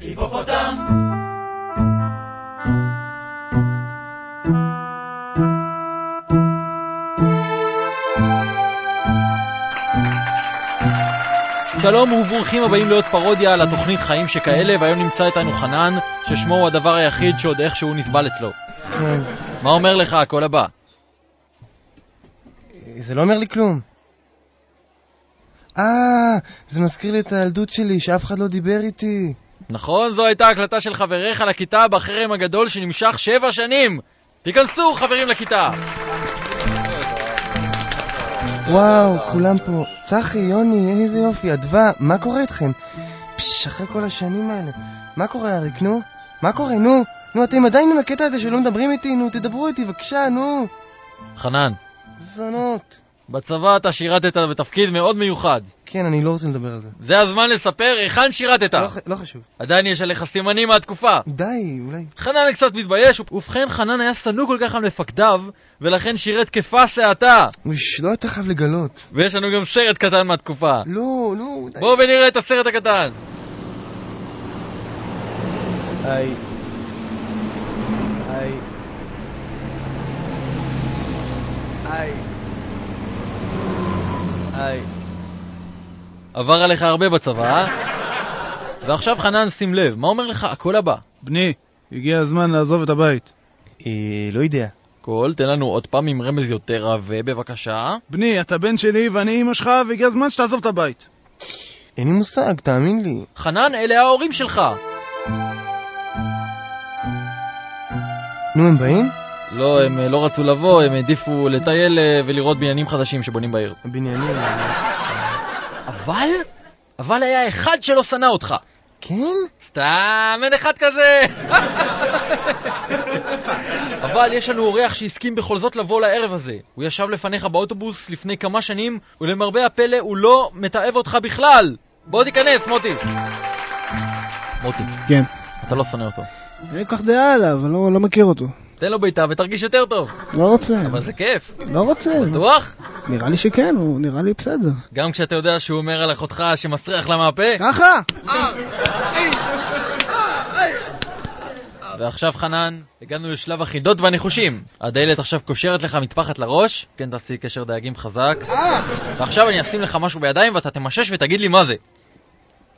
היפופוטם! שלום וברוכים הבאים להיות פרודיה על התוכנית חיים שכאלה והיום נמצא איתנו חנן ששמו הוא הדבר היחיד שעוד איכשהו נסבל אצלו. כן. מה אומר לך הקול הבא? זה לא אומר לי כלום. אה, זה מזכיר לי את הילדות שלי, שאף אחד לא דיבר איתי. נכון, זו הייתה הקלטה של חבריך לכיתה בחרם הגדול שנמשך שבע שנים! תיכנסו חברים לכיתה! וואו, כולם פה. צחי, יוני, איזה יופי, אדווה, מה קורה איתכם? פש, אחרי כל השנים האלה. מה קורה, אריק, נו? מה קורה, נו? נו, אתם עדיין עם הקטע הזה שלא מדברים איתי? נו, תדברו איתי, בבקשה, נו. חנן, זונות. בצבא אתה שירתת בתפקיד מאוד מיוחד. כן, אני לא רוצה לדבר על זה. זה הזמן לספר היכן שירתת. לא, לא חשוב. עדיין יש עליך סימנים מהתקופה. די, אולי. חנן קצת מתבייש, ובכן חנן היה שנוא כל כך על מפקדיו, ולכן שירת כפס האטה. אוש, לא היית חייב לגלות. ויש לנו גם סרט קטן מהתקופה. לא, לא, די. בואו ונראה את הסרט הקטן. היי. היי. היי. עבר עליך הרבה בצבא, אה? ועכשיו חנן, שים לב, מה אומר לך הקול הבא? בני, הגיע הזמן לעזוב את הבית. אה, לא יודע. קול, תן לנו עוד פעם עם רמז יותר עבה, בבקשה. בני, אתה בן שלי ואני אמא שלך, והגיע הזמן שתעזוב את הבית. אין לי מושג, תאמין לי. חנן, אלה ההורים שלך. נו, הם באים? לא, הם אה, לא רצו לבוא, הם העדיפו לטייל אה, ולראות בניינים חדשים שבונים בעיר. הבניינים. אבל? אבל היה אחד שלא שנא אותך. כן? סתם, אין אחד כזה! אבל יש לנו אורח שהסכים בכל זאת לבוא לערב הזה. הוא ישב לפניך באוטובוס לפני כמה שנים, ולמרבה הפלא הוא לא מתעב אותך בכלל! בוא תיכנס, מוטי! מוטי, כן. אתה לא שונא אותו. אין לי כל כך דעה עליו, אני לא, לא מכיר אותו. תן לו בעיטה ותרגיש יותר טוב. לא רוצה. אבל זה כיף. לא רוצה. בטוח? נראה לי שכן, הוא נראה לי בסדר. גם כשאתה יודע שהוא אומר על אחותך שמסריח לה מהפה? ככה! ועכשיו חנן, הגענו לשלב החידות והניחושים. הדיילת עכשיו קושרת לך מטפחת לראש, כן תעשי קשר דייגים חזק. ועכשיו אני אשים לך משהו בידיים ואתה תמשש ותגיד לי מה זה.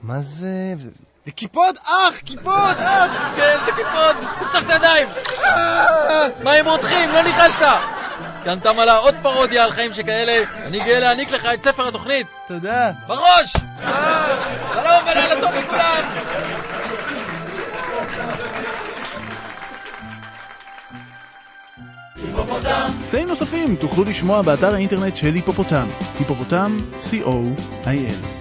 מה זה? זה כיפות אח! כיפות אח! כן, זה כיפות! תפתח את הידיים! מה הם רותחים? לא ניחשת! כאן תמה עוד פרודיה על חיים שכאלה. אני גאה להעניק לך את ספר התוכנית. תודה. בראש! שלום ולילה טוב לכולם! קטעים נוספים תוכלו לשמוע באתר האינטרנט של היפופוטם, היפופוטם, co.il.